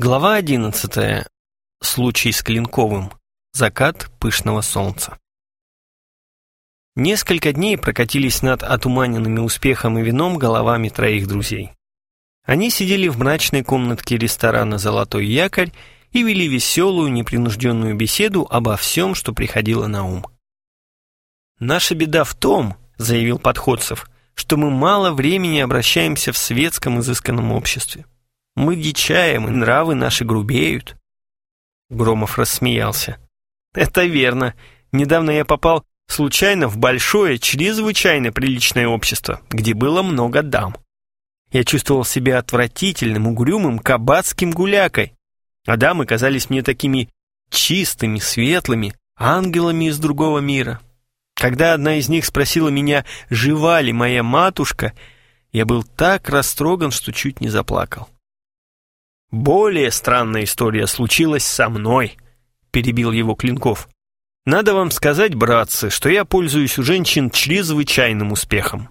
Глава одиннадцатая. Случай с Клинковым. Закат пышного солнца. Несколько дней прокатились над отуманенными успехом и вином головами троих друзей. Они сидели в мрачной комнатке ресторана «Золотой якорь» и вели веселую, непринужденную беседу обо всем, что приходило на ум. «Наша беда в том, — заявил Подходцев, — что мы мало времени обращаемся в светском изысканном обществе. Мы дичаем, и нравы наши грубеют. Громов рассмеялся. Это верно. Недавно я попал случайно в большое, чрезвычайно приличное общество, где было много дам. Я чувствовал себя отвратительным, угрюмым, кабацким гулякой. А дамы казались мне такими чистыми, светлыми, ангелами из другого мира. Когда одна из них спросила меня, жива ли моя матушка, я был так растроган, что чуть не заплакал. «Более странная история случилась со мной», — перебил его Клинков. «Надо вам сказать, братцы, что я пользуюсь у женщин чрезвычайным успехом.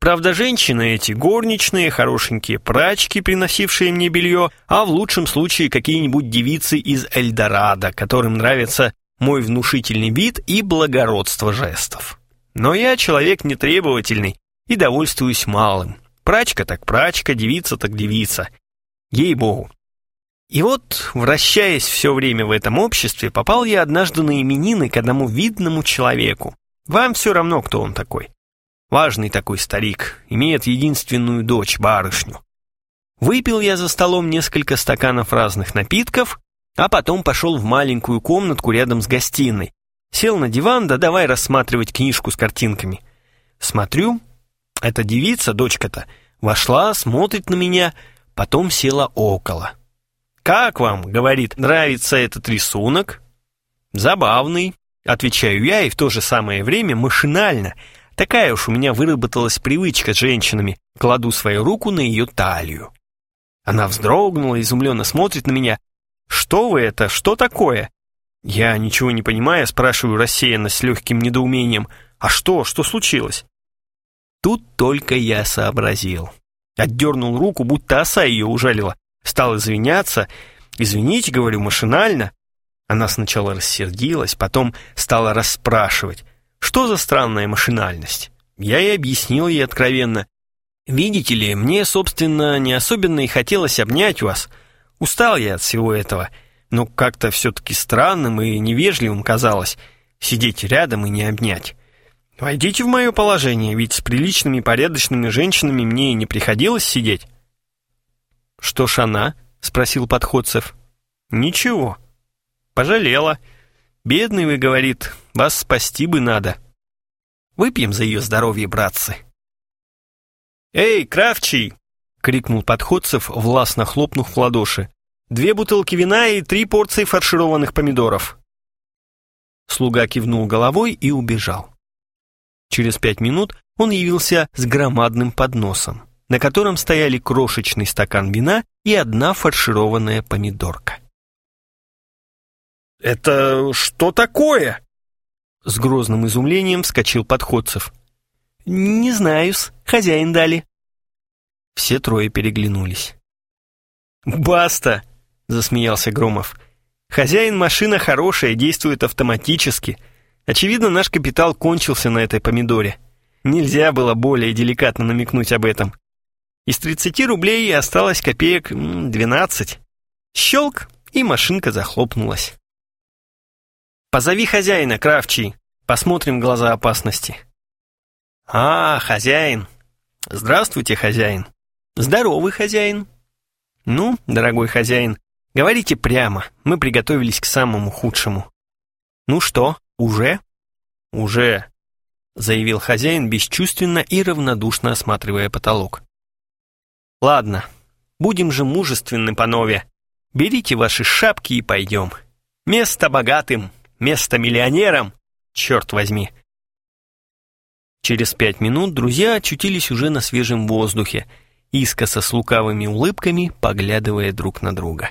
Правда, женщины эти горничные, хорошенькие прачки, приносившие мне белье, а в лучшем случае какие-нибудь девицы из Эльдорадо, которым нравится мой внушительный вид и благородство жестов. Но я человек нетребовательный и довольствуюсь малым. Прачка так прачка, девица так девица. Ей-богу. И вот, вращаясь все время в этом обществе, попал я однажды на именины к одному видному человеку. Вам все равно, кто он такой. Важный такой старик, имеет единственную дочь, барышню. Выпил я за столом несколько стаканов разных напитков, а потом пошел в маленькую комнатку рядом с гостиной. Сел на диван, да давай рассматривать книжку с картинками. Смотрю, эта девица, дочка-то, вошла, смотрит на меня — потом села около. «Как вам, — говорит, — нравится этот рисунок?» «Забавный», — отвечаю я, и в то же самое время машинально, такая уж у меня выработалась привычка с женщинами, кладу свою руку на ее талию. Она вздрогнула, изумленно смотрит на меня. «Что вы это? Что такое?» Я, ничего не понимая, спрашиваю рассеянно с легким недоумением. «А что? Что случилось?» Тут только я сообразил. Отдернул руку, будто оса ее ужалила. Стал извиняться. «Извините, — говорю, — машинально». Она сначала рассердилась, потом стала расспрашивать. «Что за странная машинальность?» Я и объяснил ей откровенно. «Видите ли, мне, собственно, не особенно и хотелось обнять вас. Устал я от всего этого. Но как-то все-таки странным и невежливым казалось сидеть рядом и не обнять. Войдите в мое положение, ведь с приличными порядочными женщинами мне и не приходилось сидеть. Что ж она? Спросил подходцев. Ничего. Пожалела. Бедный вы, говорит, вас спасти бы надо. Выпьем за ее здоровье, братцы. «Эй, Кравчий!» — крикнул подходцев, властно хлопнув в ладоши. «Две бутылки вина и три порции фаршированных помидоров». Слуга кивнул головой и убежал. Через пять минут он явился с громадным подносом, на котором стояли крошечный стакан вина и одна фаршированная помидорка. «Это что такое?» С грозным изумлением вскочил подходцев. «Не знаю-с, хозяин дали». Все трое переглянулись. «Баста!» — засмеялся Громов. «Хозяин машина хорошая, действует автоматически. Очевидно, наш капитал кончился на этой помидоре. Нельзя было более деликатно намекнуть об этом. Из 30 рублей осталось копеек 12. Щелк, и машинка захлопнулась. «Позови хозяина, Кравчий. Посмотрим глаза опасности». «А, хозяин. Здравствуйте, хозяин. Здоровый хозяин. Ну, дорогой хозяин, говорите прямо. Мы приготовились к самому худшему. Ну что, «Уже?» «Уже», — заявил хозяин бесчувственно и равнодушно осматривая потолок. «Ладно, будем же мужественны, панове. Берите ваши шапки и пойдем. Место богатым, место миллионерам, черт возьми». Через пять минут друзья очутились уже на свежем воздухе, искоса с лукавыми улыбками, поглядывая друг на друга.